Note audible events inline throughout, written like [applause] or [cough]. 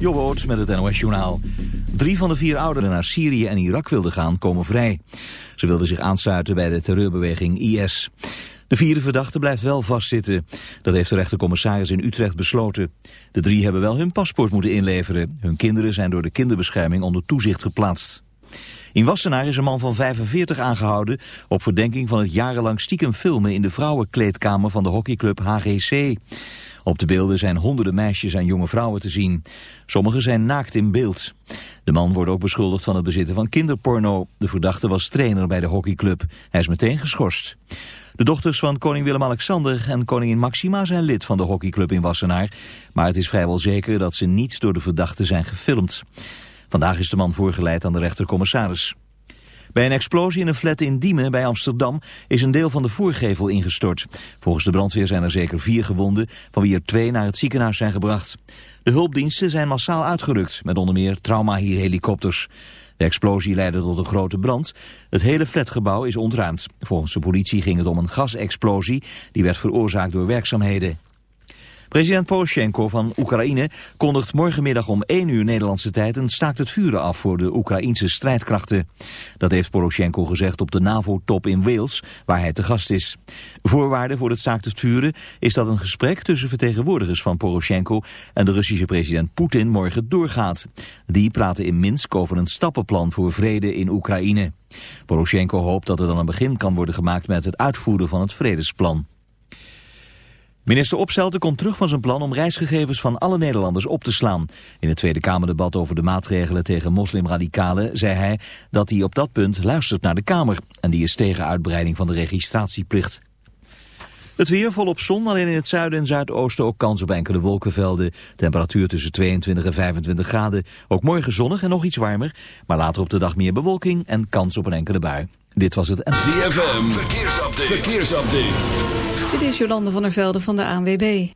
Jobboot met het NOS Journaal. Drie van de vier ouderen naar Syrië en Irak wilden gaan, komen vrij. Ze wilden zich aansluiten bij de terreurbeweging IS. De vierde verdachte blijft wel vastzitten. Dat heeft de rechtercommissaris in Utrecht besloten. De drie hebben wel hun paspoort moeten inleveren. Hun kinderen zijn door de kinderbescherming onder toezicht geplaatst. In Wassenaar is een man van 45 aangehouden op verdenking van het jarenlang stiekem filmen in de vrouwenkleedkamer van de hockeyclub HGC. Op de beelden zijn honderden meisjes en jonge vrouwen te zien. Sommigen zijn naakt in beeld. De man wordt ook beschuldigd van het bezitten van kinderporno. De verdachte was trainer bij de hockeyclub. Hij is meteen geschorst. De dochters van koning Willem-Alexander en koningin Maxima zijn lid van de hockeyclub in Wassenaar. Maar het is vrijwel zeker dat ze niet door de verdachte zijn gefilmd. Vandaag is de man voorgeleid aan de rechtercommissaris. Bij een explosie in een flat in Diemen bij Amsterdam is een deel van de voorgevel ingestort. Volgens de brandweer zijn er zeker vier gewonden, van wie er twee naar het ziekenhuis zijn gebracht. De hulpdiensten zijn massaal uitgerukt, met onder meer trauma-helikopters. De explosie leidde tot een grote brand. Het hele flatgebouw is ontruimd. Volgens de politie ging het om een gasexplosie die werd veroorzaakt door werkzaamheden. President Poroshenko van Oekraïne kondigt morgenmiddag om 1 uur Nederlandse tijd een staakt het vuren af voor de Oekraïnse strijdkrachten. Dat heeft Poroshenko gezegd op de NAVO-top in Wales, waar hij te gast is. Voorwaarde voor het staakt het vuren is dat een gesprek tussen vertegenwoordigers van Poroshenko en de Russische president Poetin morgen doorgaat. Die praten in Minsk over een stappenplan voor vrede in Oekraïne. Poroshenko hoopt dat er dan een begin kan worden gemaakt met het uitvoeren van het vredesplan. Minister Opstelten komt terug van zijn plan om reisgegevens van alle Nederlanders op te slaan. In het Tweede Kamerdebat over de maatregelen tegen moslimradicalen zei hij dat hij op dat punt luistert naar de Kamer. En die is tegen uitbreiding van de registratieplicht. Het weer volop zon, alleen in het zuiden en zuidoosten ook kans op enkele wolkenvelden. Temperatuur tussen 22 en 25 graden. Ook morgen zonnig en nog iets warmer, maar later op de dag meer bewolking en kans op een enkele bui. Dit was het... ZFM, verkeersupdate. verkeersupdate. Dit is Jolande van der Velde van de ANWB.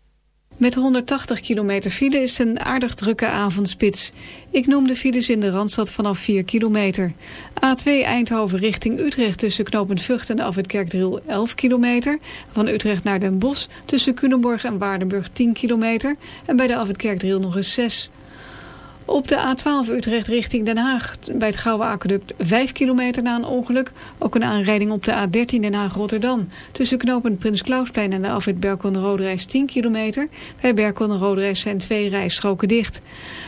Met 180 kilometer file is een aardig drukke avondspits. Ik noem de files in de Randstad vanaf 4 kilometer. A2 Eindhoven richting Utrecht tussen knooppunt Vught en af het Kerkdriel 11 kilometer. Van Utrecht naar Den Bosch tussen Culemborg en Waardenburg 10 kilometer. En bij de af het Kerkdriel nog eens 6 op de A12 Utrecht richting Den Haag bij het Gouwe Aqueduct 5 kilometer na een ongeluk. Ook een aanrijding op de A13 Den Haag-Rotterdam. Tussen knooppunt Prins Klausplein en de afwit Berkel en Roderijs 10 kilometer. Bij Berkel en Roderijs zijn twee rijstroken dicht.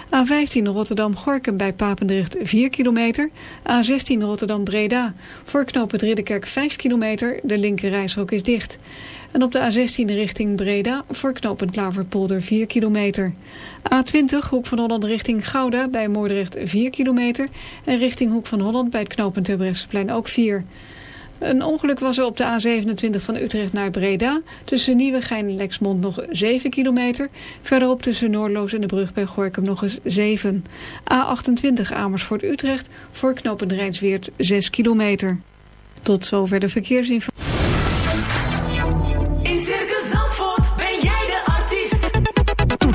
A15 Rotterdam-Gorkum bij Papendrecht 4 kilometer. A16 Rotterdam-Breda. Voor knooppunt Ridderkerk 5 kilometer. De linker rijstrook is dicht. En op de A16 richting Breda voor knooppunt Klaverpolder 4 kilometer. A20 Hoek van Holland richting Gouda bij Moordrecht 4 kilometer. En richting Hoek van Holland bij het knooppunt Terbrechtseplein ook 4 een ongeluk was er op de A27 van Utrecht naar Breda. Tussen Nieuwegein en Lexmond nog 7 kilometer. Verderop tussen Noordloos en de brug bij Gorkum nog eens 7. A28 Amersfoort-Utrecht voor knooppunt Rijnsweert 6 kilometer. Tot zover de verkeersinformatie.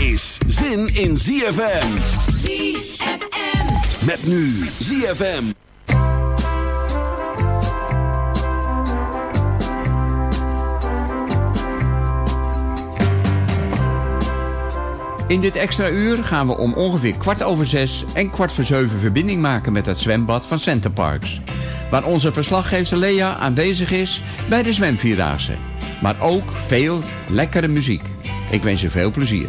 Is zin in ZFM. ZFM. Met nu ZFM. In dit extra uur gaan we om ongeveer kwart over zes en kwart voor zeven verbinding maken met het zwembad van Center Parks. Waar onze verslaggever Lea aanwezig is bij de zwemvierdaagse. Maar ook veel lekkere muziek. Ik wens je veel plezier.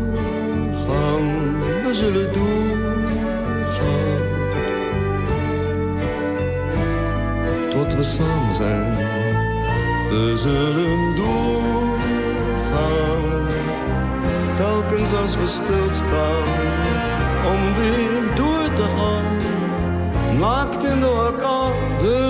zullen doorgaan. Tot we samen zijn, we zullen doorgaan. Telkens als we stilstaan, om weer door te gaan. Naakt in de orkaan, we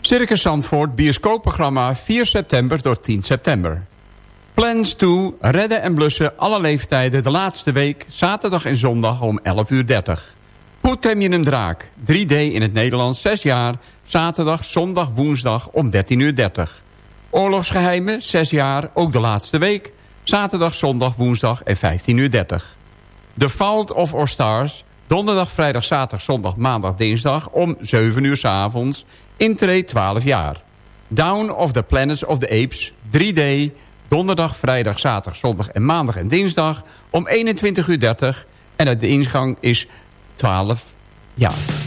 Circus Zandvoort bioscoopprogramma 4 september tot 10 september. Plans to redden en blussen alle leeftijden de laatste week... zaterdag en zondag om 11.30 uur. Hoe tem je een draak? 3D in het Nederlands, 6 jaar. Zaterdag, zondag, woensdag om 13.30 uur. Oorlogsgeheimen, 6 jaar, ook de laatste week. Zaterdag, zondag, woensdag en 15.30 uur. The Fault of Our Stars... Donderdag, vrijdag, zaterdag, zondag, maandag, dinsdag... om 7 uur s avonds. Intree 12 jaar. Down of the Planets of the Apes. 3D. Donderdag, vrijdag, zaterdag, zondag en maandag en dinsdag. Om 21.30 uur. En de ingang is 12 jaar.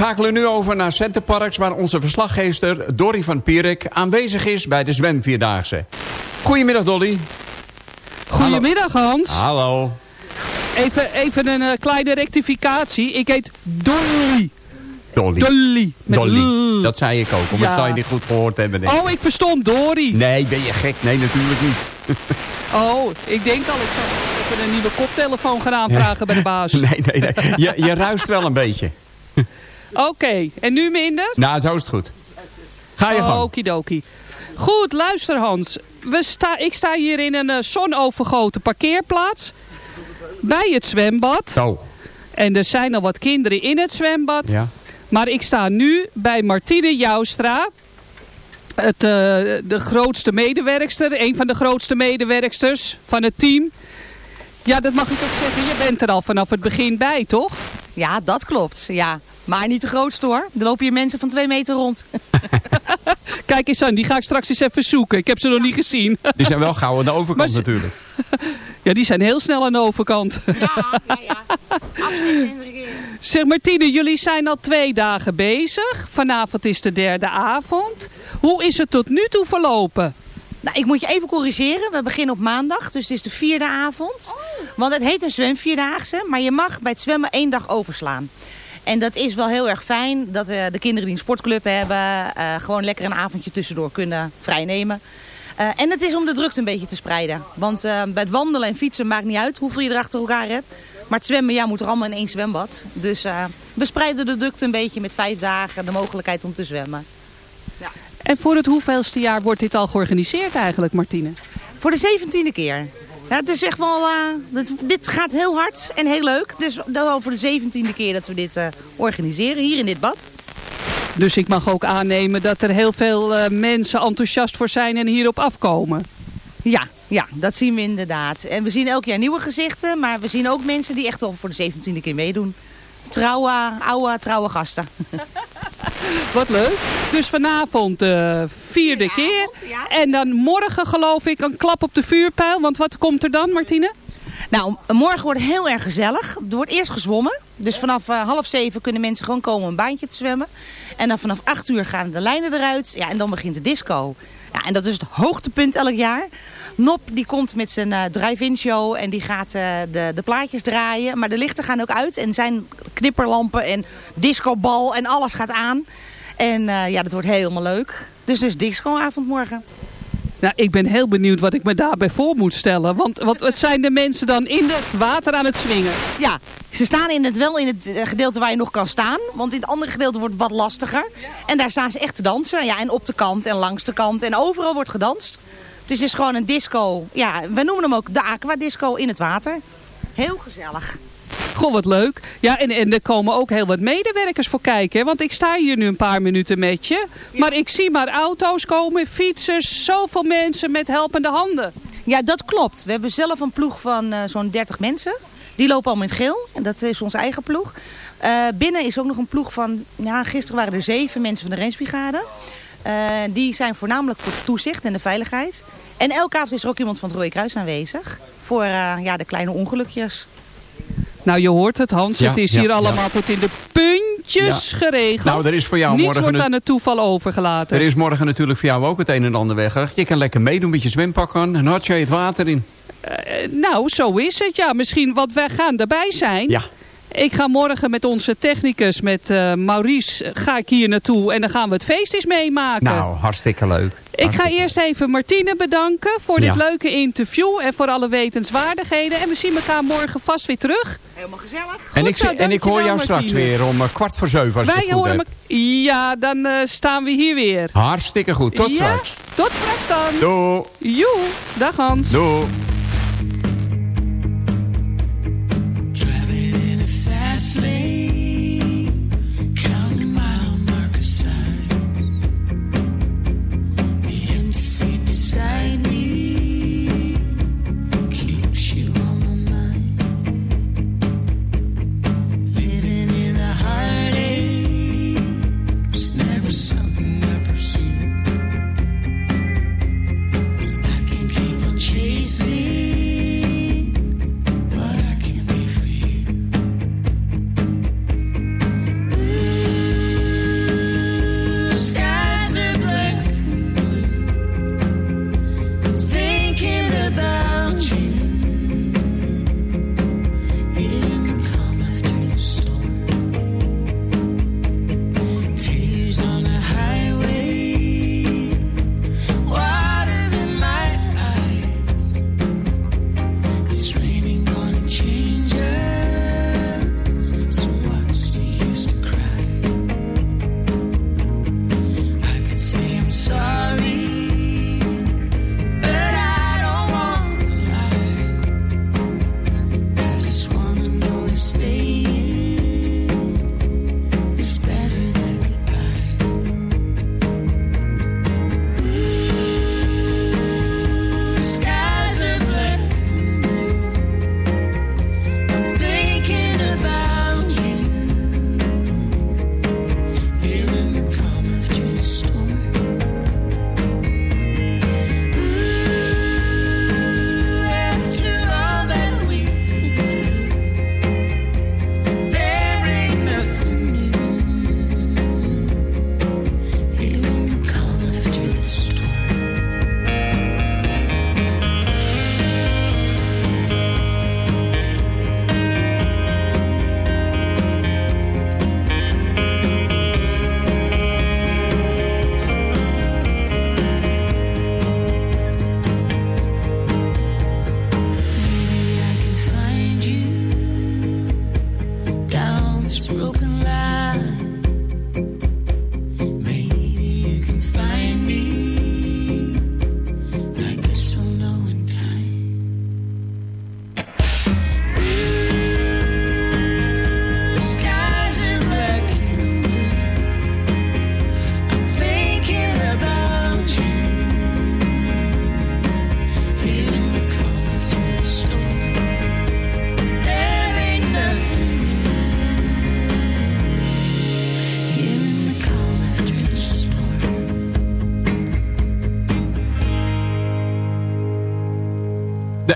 Schakelen nu over naar Centerparks... waar onze verslaggever Dorry van Pierik aanwezig is bij de zwemvierdaagse. Goedemiddag, Dolly. Goedemiddag Hans. Hallo. Even, even een eh, kleine rectificatie. Ik heet Dolly. Dolly. Dolly. Dat zei ik ook, omdat Ja. zou je niet goed gehoord hebben. denk. Oh, ik verstond Dory. Nee, ben je gek? Nee, natuurlijk niet. [laughs] Oh, ik denk al, ik zou even een nieuwe koptelefoon gaan aanvragen bij de baas. [laughs] Nee, nee, nee. Je, je ruist wel een beetje. Oké, en nu minder? Nou, zo is het goed. Ga je gang. Okidoki. Goed, luister Hans. We sta, ik sta hier in een eh, zonovergoten parkeerplaats. Bij het zwembad. Zo. En er zijn al wat kinderen in het zwembad. Ja. Maar ik sta nu bij Martine Joustra. Het, eh, de grootste medewerkster. Een van de grootste medewerksters van het team. Ja, dat mag ik ook zeggen. Je bent er al vanaf het begin bij, toch? Ja, dat klopt. Ja. Maar niet de grootste hoor. Er lopen hier mensen van twee meter rond. [laughs] Kijk eens aan, die ga ik straks eens even zoeken. Ik heb ze nog niet gezien. Die zijn wel gauw aan de overkant [laughs] natuurlijk. [laughs] Ja, die zijn heel snel aan de overkant. Ja, ja, ja. Zeg Martine, jullie zijn al twee dagen bezig. Vanavond is de derde avond. Hoe is het tot nu toe verlopen? Nou, ik moet je even corrigeren. We beginnen op maandag, dus het is de vierde avond. Want het heet een zwemvierdaagse, maar je mag bij het zwemmen één dag overslaan. En dat is wel heel erg fijn dat eh, de kinderen die een sportclub hebben... eh, gewoon lekker een avondje tussendoor kunnen vrijnemen. Eh, en het is om de drukte een beetje te spreiden. Want eh, bij het wandelen en fietsen maakt niet uit hoeveel je er achter elkaar hebt. Maar het zwemmen, ja, moet er allemaal in één zwembad. Dus eh, we spreiden de drukte een beetje met vijf dagen de mogelijkheid om te zwemmen. En voor het hoeveelste jaar wordt dit al georganiseerd eigenlijk, Martine? Voor de zeventiende keer. Ja, het is echt wel, eh, dit, dit gaat heel hard en heel leuk. Dus dat voor de zeventiende keer dat we dit eh, organiseren hier in dit bad. Dus ik mag ook aannemen dat er heel veel eh, mensen enthousiast voor zijn en hierop afkomen. Ja, ja, dat zien we inderdaad. En we zien elk jaar nieuwe gezichten, maar we zien ook mensen die echt al voor de 17e keer meedoen. Trouwe, oude, trouwe gasten. [laughs] Wat leuk. Dus vanavond de vierde keer. En dan morgen geloof ik een klap op de vuurpijl. Want wat komt er dan, Martine? Nou, morgen wordt het heel erg gezellig. Er wordt eerst gezwommen. Dus vanaf eh, half zeven kunnen mensen gewoon komen een baantje te zwemmen. En dan vanaf acht uur gaan de lijnen eruit. Ja, en dan begint de disco. Ja, en dat is het hoogtepunt elk jaar. Nop die komt met zijn eh, drive-in show en die gaat eh, de, de plaatjes draaien. Maar de lichten gaan ook uit en zijn knipperlampen en discobal en alles gaat aan. En eh, ja, dat wordt helemaal leuk. Dus is discoavond morgen. Nou, ik ben heel benieuwd wat ik me daarbij voor moet stellen. Want wat, wat zijn de mensen dan in het water aan het zwingen? Ja, ze staan in het, wel in het eh, gedeelte waar je nog kan staan. Want in het andere gedeelte wordt het wat lastiger. En daar staan ze echt te dansen. Ja, en op de kant en langs de kant. En overal wordt gedanst. Dus het is gewoon een disco. Ja, wij noemen hem ook de aqua disco in het water. Heel gezellig. Goh, wat leuk. Ja, en, en er komen ook heel wat medewerkers voor kijken. hè? Want ik sta hier nu een paar minuten met je. Maar ik zie maar auto's komen, fietsers, zoveel mensen met helpende handen. Ja, dat klopt. We hebben zelf een ploeg van eh, zo'n 30 mensen. Die lopen allemaal in geel. En dat is onze eigen ploeg. Eh, binnen is ook nog een ploeg van... Ja, gisteren waren er zeven mensen van de Rensbrigade. Eh, die zijn voornamelijk voor toezicht en de veiligheid. En elke avond is er ook iemand van het Rode Kruis aanwezig. Voor ja, de kleine ongelukjes. Nou, je hoort het Hans. Ja, het is ja, hier ja. allemaal tot in de puntjes geregeld. Nou, er is voor jou Niets morgen wordt aan het toeval overgelaten. Er is morgen natuurlijk voor jou ook het een en ander weggelegd. Je kan lekker meedoen met je zwempak aan. En had je het water in. Eh, nou, zo is het. Ja, misschien wat wij gaan erbij zijn. Ja. Ik ga morgen met onze technicus, met eh, Maurice, ga ik hier naartoe. En dan gaan we het feest eens meemaken. Nou, hartstikke leuk. Ik ga eerst even Martine bedanken voor Ja. dit leuke interview. En voor alle wetenswaardigheden. En we zien elkaar morgen vast weer terug. Helemaal gezellig. En ik, zo, en ik hoor jou straks weer om eh, kwart voor zeven als Wij het goed horen heb. me. Ja, dan eh, staan we hier weer. Hartstikke goed. Tot Ja, straks. Tot straks dan. Doei. Joe. Dag Hans. Doei.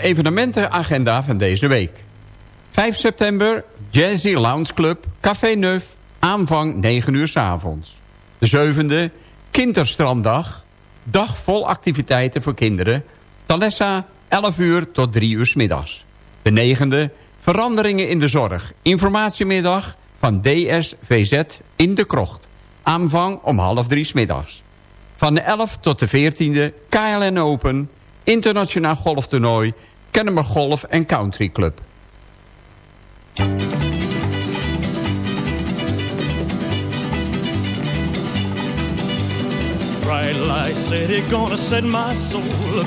Evenementenagenda van deze week. 5 september, Jazzy Lounge Club, Café Neuf, aanvang 9 uur s avonds. De zevende, Kinderstranddag, dag vol activiteiten voor kinderen. Talessa, 11 uur tot 3 uur 's middags. De negende, veranderingen in de zorg, informatiemiddag van DSVZ in de Krocht. Aanvang om half drie 's middags. Van de 11 tot de 14e KLN Open, internationaal golftoernooi, Kennemer Golf en Country Club. Bright light city, gonna set my soul,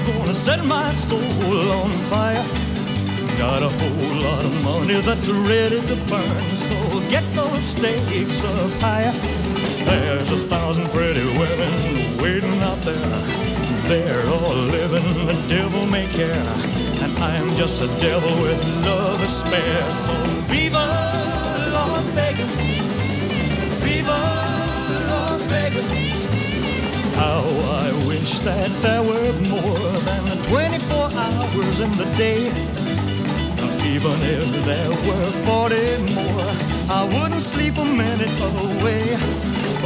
gonna set my soul on fire. Got a whole lot of money that's ready to burn, so get those stakes up higher. There's a thousand pretty women waiting out there. They're all living the devil may care, I'm just a devil with love to spare. So viva Las Vegas, viva Las Vegas. How I wish that there were more than 24 hours in the day. Even if there were 40 more, I wouldn't sleep a minute away.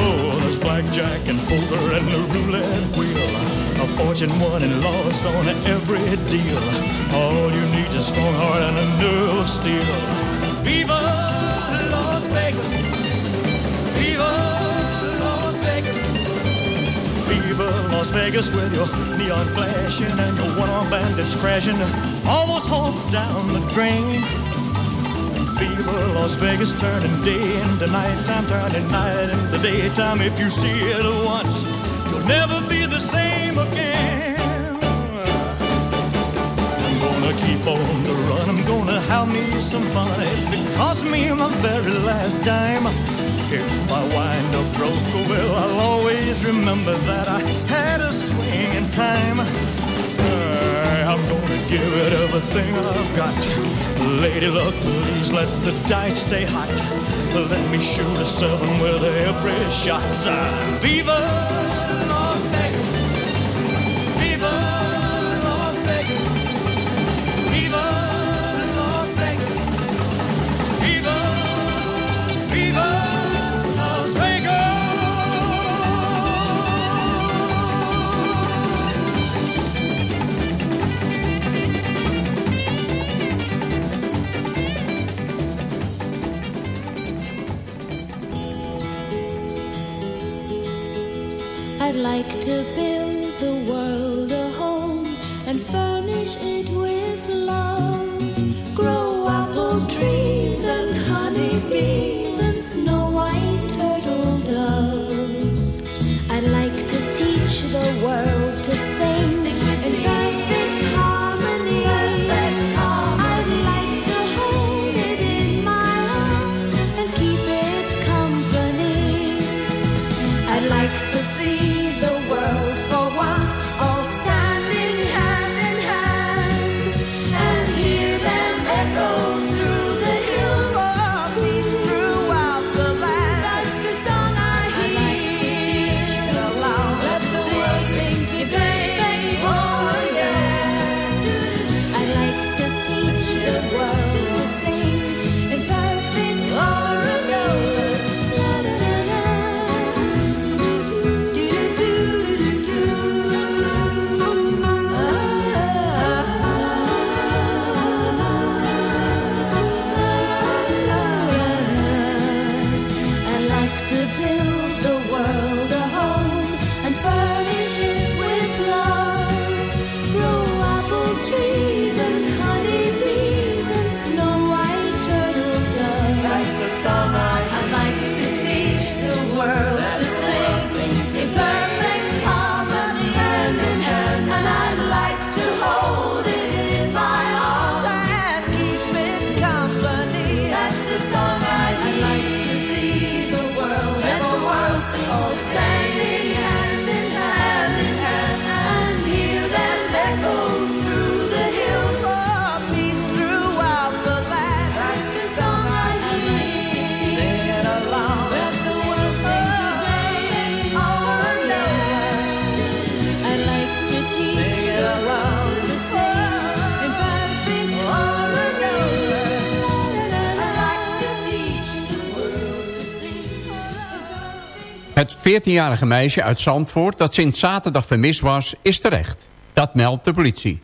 Oh, there's blackjack and poker and the roulette wheel. A fortune won and lost on every deal. All you need is a strong heart and a nerve of steel. Viva Las Vegas! Viva Las Vegas! Viva Las Vegas with your neon flashing and your one-armed bandits crashing. All those hopes down the drain. Viva Las Vegas turning day into nighttime, turning night into daytime. If you see it once, never be the same again. I'm gonna keep on the run. I'm gonna have me some fun. It cost me my very last dime. If I wind up broke, well, I'll always remember that I had a swing in time. Uh, I'm gonna give it everything I've got. Lady luck, please let the dice stay hot. Let me shoot a seven with every shot. Viva like to build 14-jarige meisje uit Zandvoort dat sinds zaterdag vermist was, is terecht. Dat meldt de politie.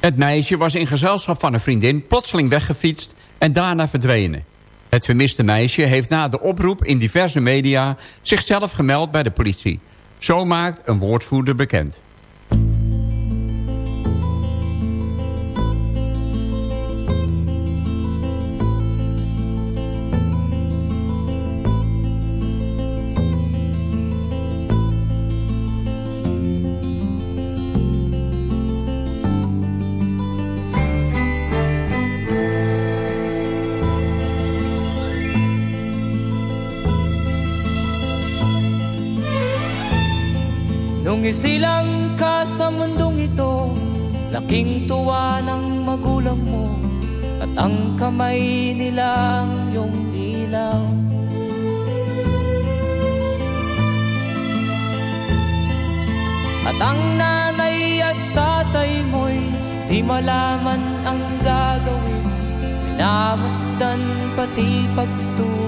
Het meisje was in gezelschap van een vriendin plotseling weggefietst en daarna verdwenen. Het vermiste meisje heeft na de oproep in diverse media zichzelf gemeld bij de politie. Zo maakt een woordvoerder bekend. Nung isilang ka sa mundong ito Laking tuwa ng magulang mo At ang kamay nila ang iyong ilaw At ang nanay at tatay mo'y Di malaman ang gagawin Minamasdan pati pagtulog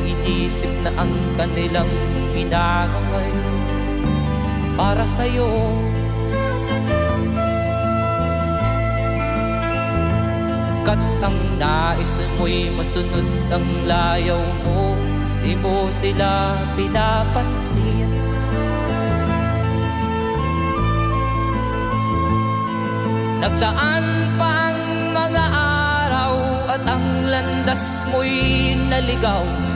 inisip na ang kanilang ginagaway para sa'yo. Kat ang nais mo'y masunod ang layaw mo Di mo sila pinapansin. Nagdaan pa ang mga araw At ang landas mo'y naligaw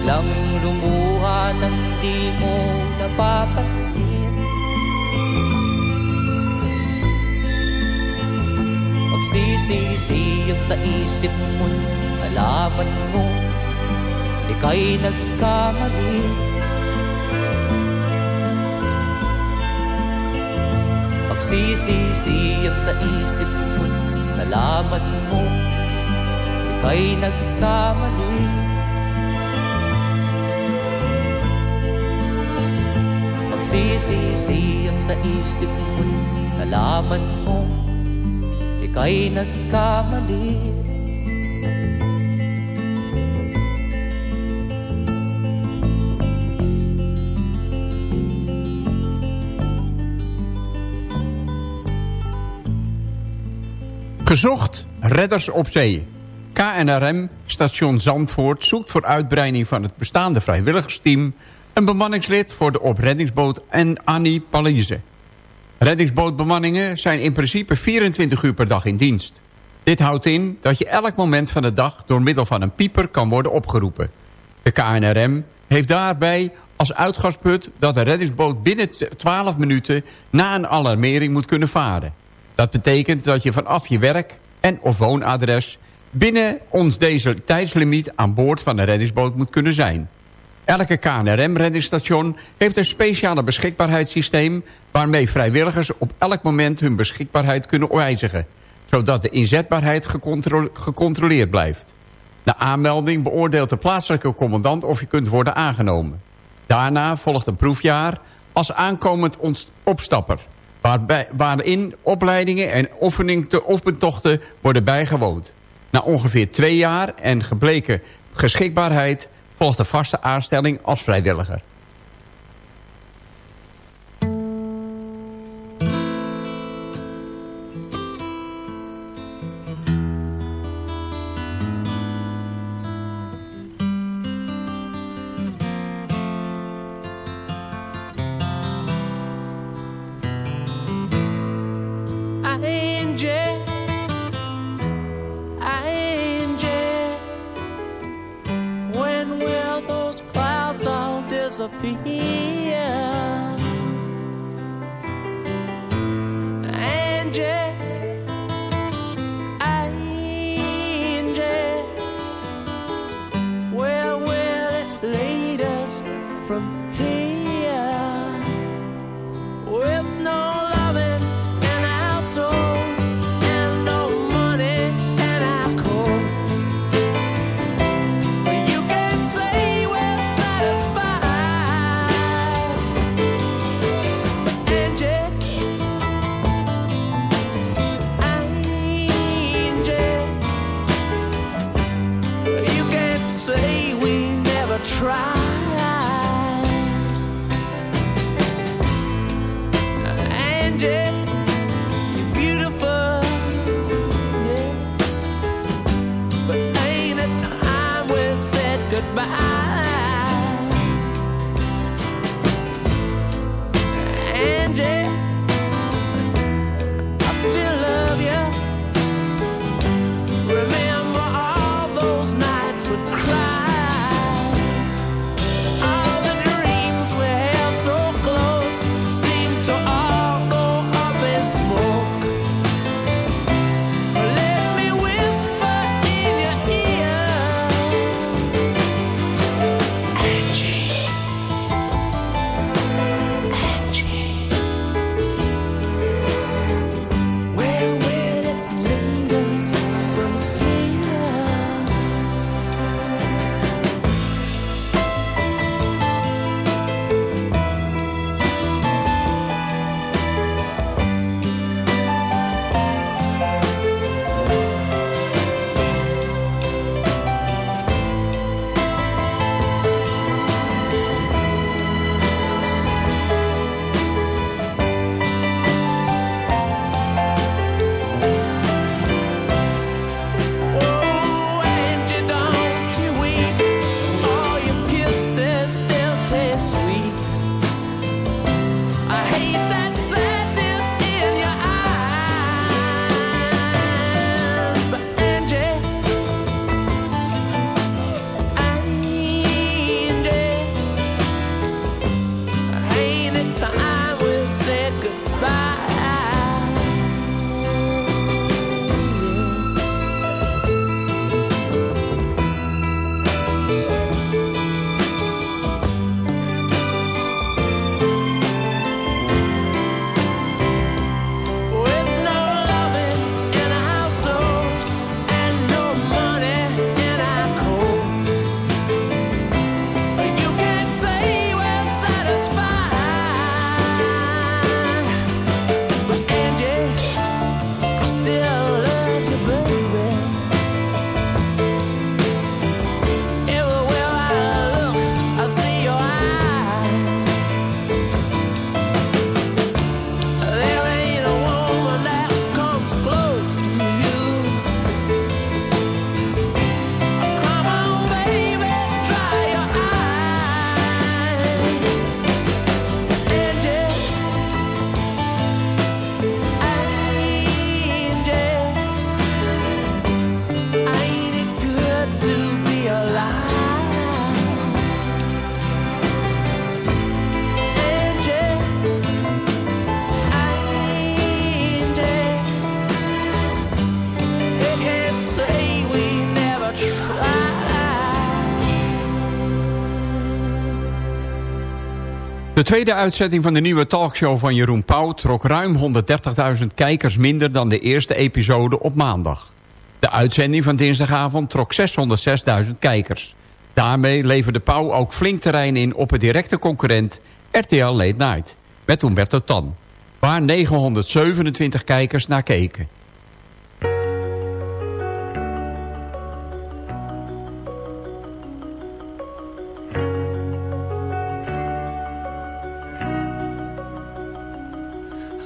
Biglang lumuha nang di mo napapansin. Magsisisiyag sa isip mo Nalaman mo Ika'y nagkamali. Magsisisiyag sa isip mo Nalaman mo Ika'y nagkamali Sa isip Gezocht, redders op zee. KNRM, station Zandvoort, zoekt voor uitbreiding van het bestaande vrijwilligersteam... een bemanningslid voor de opreddingsboot en Annie Palise. Reddingsbootbemanningen zijn in principe 24 uur per dag in dienst. Dit houdt in dat je elk moment van de dag door middel van een pieper kan worden opgeroepen. De KNRM heeft daarbij als uitgangspunt dat de reddingsboot binnen 12 minuten na een alarmering moet kunnen varen. Dat betekent dat je vanaf je werk en of woonadres binnen ons deze tijdslimiet aan boord van de reddingsboot moet kunnen zijn. Elke KNRM-reddingsstation heeft een speciale beschikbaarheidssysteem... waarmee vrijwilligers op elk moment hun beschikbaarheid kunnen wijzigen... zodat de inzetbaarheid gecontroleerd blijft. Na aanmelding beoordeelt de plaatselijke commandant of je kunt worden aangenomen. Daarna volgt een proefjaar als aankomend opstapper... Waarbij, waarin opleidingen en oefentochten worden bijgewoond. Na ongeveer twee jaar en gebleken geschikbaarheid volgt de vaste aanstelling als vrijwilliger. tweede uitzending van de nieuwe talkshow van Jeroen Pauw... trok ruim 130.000 kijkers minder dan de eerste episode op maandag. De uitzending van dinsdagavond trok 606.000 kijkers. Daarmee leverde Pauw ook flink terrein in op het directe concurrent RTL Late Night... met Humberto Tan, waar 927 kijkers naar keken.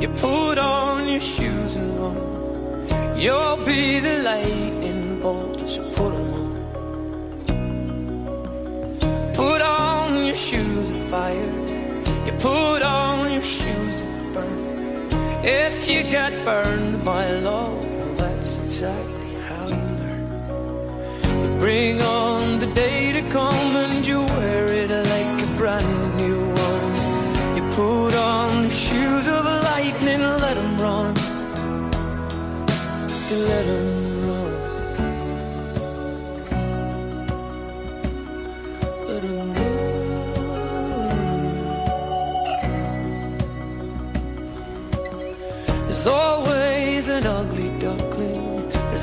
you put on your shoes and run. You'll be the lightning bolt, so put them on. Put on your shoes of fire. You put on your shoes and burn. If you get burned my love, that's exactly how you learn. You bring on the day to come and you wear it.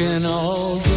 can all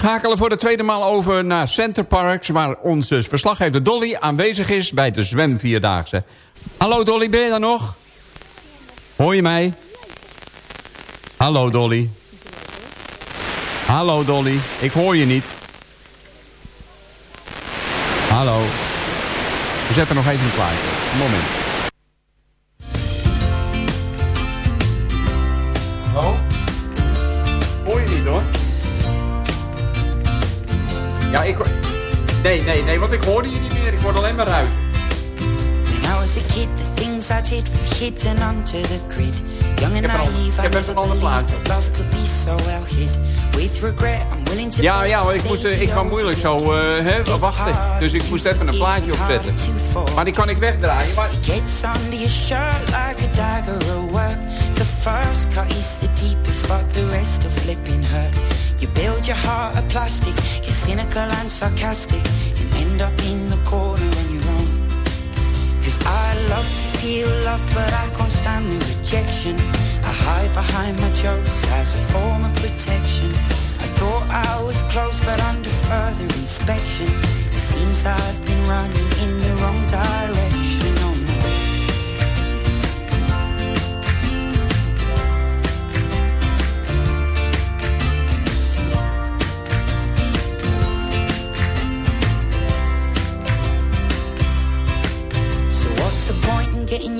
schakelen voor de tweede maal over naar Center Parks... waar onze verslaggever Dolly aanwezig is bij de zwemvierdaagse. Hallo Dolly, ben je daar nog? Hoor je mij? Hallo Dolly. Hallo Dolly, ik hoor je niet. Hallo. We zetten nog even een plaatje. Moment. Nee, nee, nee, want ik hoorde je niet meer. Ik hoorde alleen maar ruis. When I was a kid, the things I did were hidden under the grid. Young and heb een ander- naive, ik I heb even never een ander believed plaatje. that love could be so well hid. With regret, I'm willing to Ja, ja, maar ik, moest, eh, ik kan moeilijk zo eh, hè, wachten. Dus ik moest even een plaatje opzetten. Maar die kan ik wegdraaien. Maar... Gets under your shirt like a dagger at work. The first cut is the deepest, but the rest are flipping hurt. You build your heart of plastic, you're cynical and sarcastic, and end up in the corner on your own. Cause I love to feel love, but I can't stand the rejection. I hide behind my jokes as a form of protection. I thought I was close, but under further inspection, it seems I've been running in the wrong direction.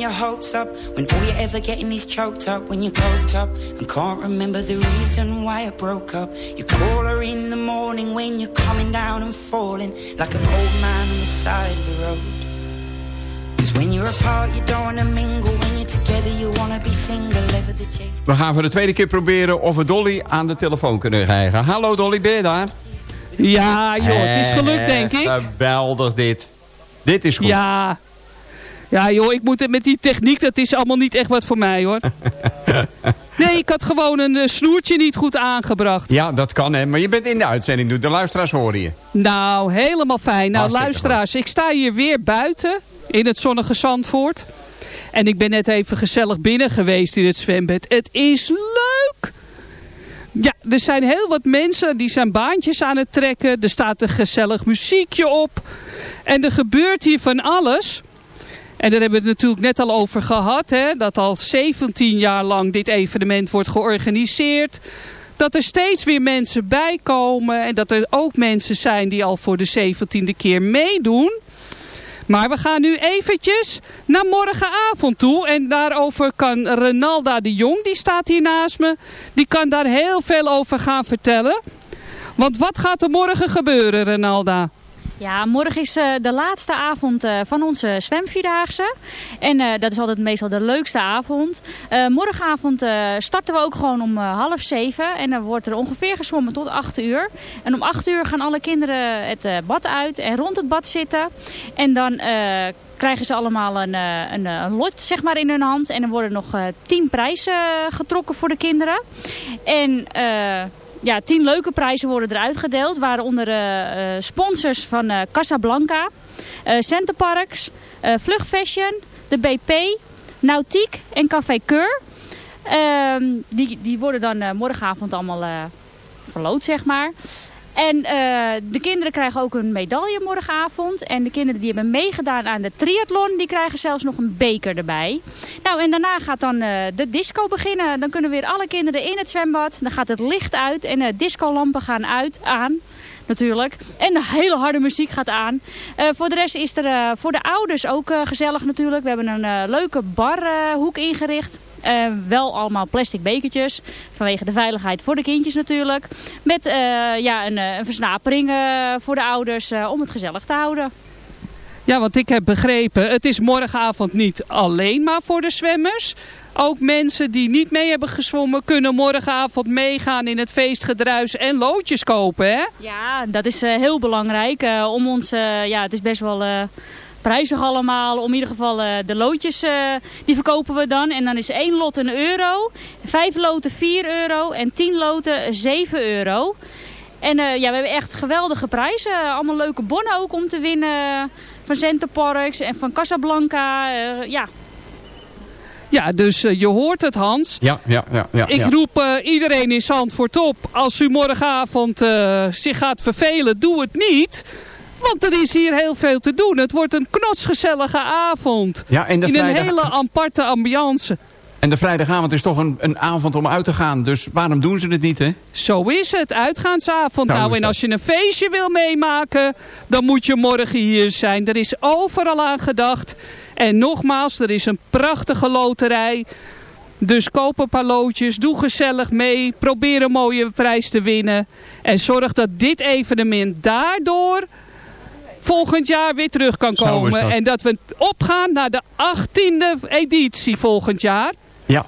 Your hopes up when all you're ever getting is choked up when you're coked up and can't remember the reason why I broke up? You call her in the morning when you're coming down and falling like an old man on the side of the road. Cause when you're apart you don't wanna mingle, when you're together you wanna be single, ever the chase. We gaan voor de tweede keer proberen of we Dolly aan de telefoon kunnen krijgen. Hallo Dolly, ben je daar? Ja, joh, het is gelukt, denk ik. Eh, Geweldig dit. Dit is goed. Ja. Ja, joh, ik moet het met die techniek, dat is allemaal niet echt wat voor mij, hoor. [laughs] Nee, ik had gewoon een eh, snoertje niet goed aangebracht. Ja, dat kan hè. Maar je bent in de uitzending. De luisteraars horen je. Nou, helemaal fijn. Nou, Hartstikke luisteraars, ik sta hier weer buiten in het zonnige Zandvoort. En ik ben net even gezellig binnen geweest in het zwembad. Het is leuk! Ja, er zijn heel wat mensen die zijn baantjes aan het trekken. Er staat een gezellig muziekje op. En er gebeurt hier van alles. En daar hebben we het natuurlijk net al over gehad. Hè, dat al 17 jaar lang dit evenement wordt georganiseerd. Dat er steeds weer mensen bij komen. En dat er ook mensen zijn die al voor de 17e keer meedoen. Maar we gaan nu eventjes naar morgenavond toe. En daarover kan Renalda de Jong, die staat hier naast me. Die kan daar heel veel over gaan vertellen. Want wat gaat er morgen gebeuren, Renalda? Ja, morgen is eh, de laatste avond eh, van onze zwemvierdaagse. En eh, dat is altijd meestal de leukste avond. Morgenavond starten we ook gewoon om half zeven. En dan wordt er ongeveer gezwommen tot acht uur. En om acht uur gaan alle kinderen het bad uit en rond het bad zitten. En dan krijgen ze allemaal een, een, een lot zeg maar, in hun hand. En er worden nog tien prijzen getrokken voor de kinderen. En... ja, tien leuke prijzen worden eruit gedeeld. Waaronder eh, eh, sponsors van eh, Casablanca, Centerparks, Vlug Fashion, de BP, Nautiek en Café Keur. Ehm, die, die worden dan morgenavond allemaal verloot, zeg maar. En eh, de kinderen krijgen ook een medaille morgenavond. En de kinderen die hebben meegedaan aan de triathlon, die krijgen zelfs nog een beker erbij. Nou, en daarna gaat dan eh, de disco beginnen. Dan kunnen weer alle kinderen in het zwembad. Dan gaat het licht uit en de discolampen gaan uit, aan natuurlijk. En de hele harde muziek gaat aan. Eh, voor de rest is er eh, voor de ouders ook eh, gezellig natuurlijk. We hebben een eh, leuke barhoek ingericht. Eh, wel allemaal plastic bekertjes. Vanwege de veiligheid voor de kindjes natuurlijk. Met eh, ja, een, eh, een versnapering voor de ouders om het gezellig te houden. Ja, want ik heb begrepen, het is morgenavond niet alleen maar voor de zwemmers. Ook mensen die niet mee hebben gezwommen kunnen morgenavond meegaan in het feestgedruis en loodjes kopen, hè? Ja, dat is heel belangrijk. om ons, ja, het is best wel prijzig allemaal. Om in ieder geval eh, de loodjes, eh, die verkopen we dan. En dan is één lot een euro, vijf loten 4 euro en tien loten 7 euro. En eh, ja, we hebben echt geweldige prijzen. Allemaal leuke bonnen ook om te winnen. Van Centerparks en van Casablanca. eh, ja, Ja, dus je hoort het Hans. Ja, ja, ja. ja Ik ja. roep eh, iedereen in Zandvoort op. Als u morgenavond eh, zich gaat vervelen, doe het niet. Want er is hier heel veel te doen. Het wordt een knotsgezellige avond. Ja, en de in vrijdag- een hele aparte ambiance. En de vrijdagavond is toch een, een avond om uit te gaan. Dus waarom doen ze het niet, hè? Zo is het, uitgaansavond. Nou, Nou, en als je een feestje wil meemaken, dan moet je morgen hier zijn. Er is overal aan gedacht. En nogmaals, er is een prachtige loterij. Dus koop een paar loodjes, doe gezellig mee, probeer een mooie prijs te winnen. En zorg dat dit evenement daardoor volgend jaar weer terug kan komen. dat. En dat we opgaan naar de 18e editie volgend jaar. Ja.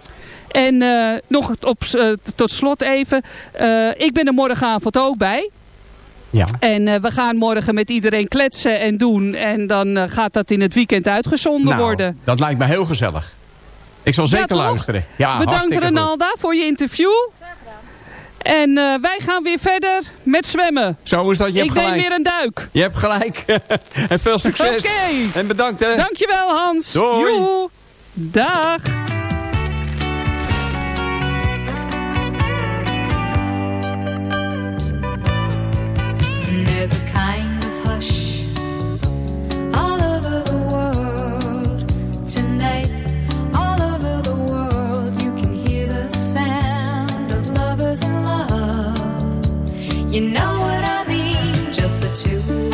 En eh, nog op, eh, tot slot even. eh, ik ben er morgenavond ook bij. Ja. En we gaan morgen met iedereen kletsen en doen. En dan gaat dat in het weekend uitgezonden Nou, worden. dat lijkt me heel gezellig. Ik zal zeker luisteren. Ja, Bedankt goed. Renalda voor je interview. En eh, wij gaan weer verder met zwemmen. Zo is dat, je hebt ik neem gelijk. weer een duik. Je hebt gelijk. [laughs] en veel succes. Oké. En bedankt, hè. Dankjewel Hans. Doei. Joe. Dag. There's a kind You know what I mean? Just the two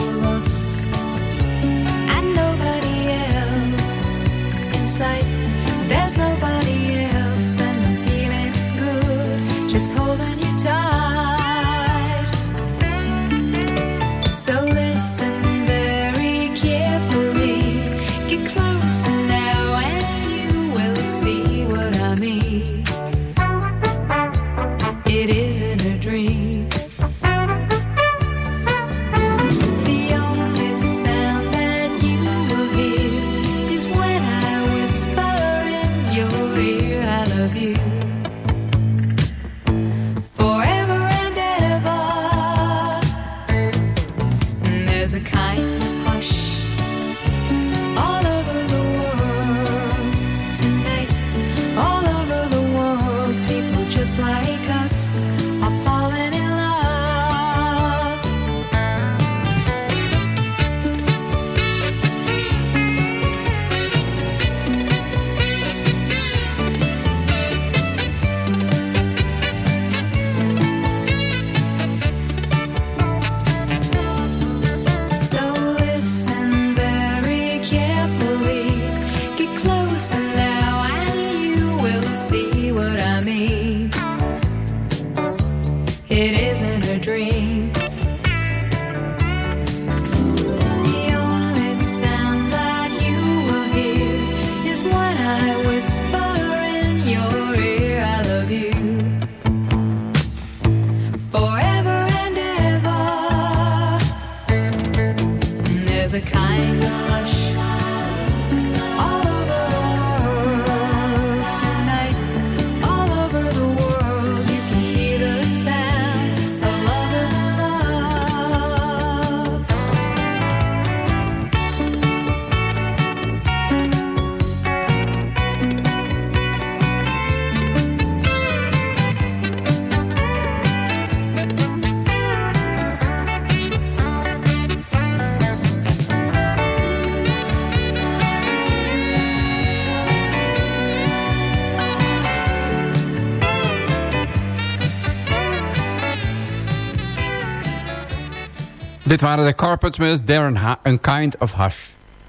Dit waren de Carpets met Darren ha Een Kind of Hush.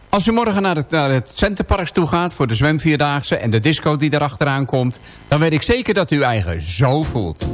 Als u morgen naar het, naar het Centerparks toe gaat voor de zwemvierdaagse en de disco die erachteraan komt... dan weet ik zeker dat u eigen zo voelt.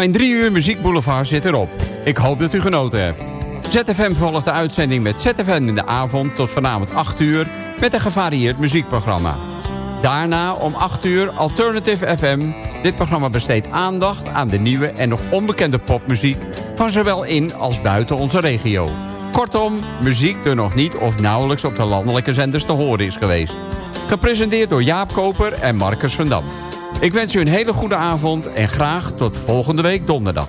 Mijn drie uur muziekboulevard zit erop. Ik hoop dat u genoten hebt. ZFM volgt de uitzending met ZFM in de avond tot vanavond 8 uur... met een gevarieerd muziekprogramma. Daarna om 8 uur Alternative FM. Dit programma besteedt aandacht aan de nieuwe en nog onbekende popmuziek... van zowel in als buiten onze regio. Kortom, muziek die nog niet of nauwelijks op de landelijke zenders te horen is geweest. Gepresenteerd door Jaap Koper en Marcus van Dam. Ik wens u een hele goede avond en graag tot volgende week donderdag.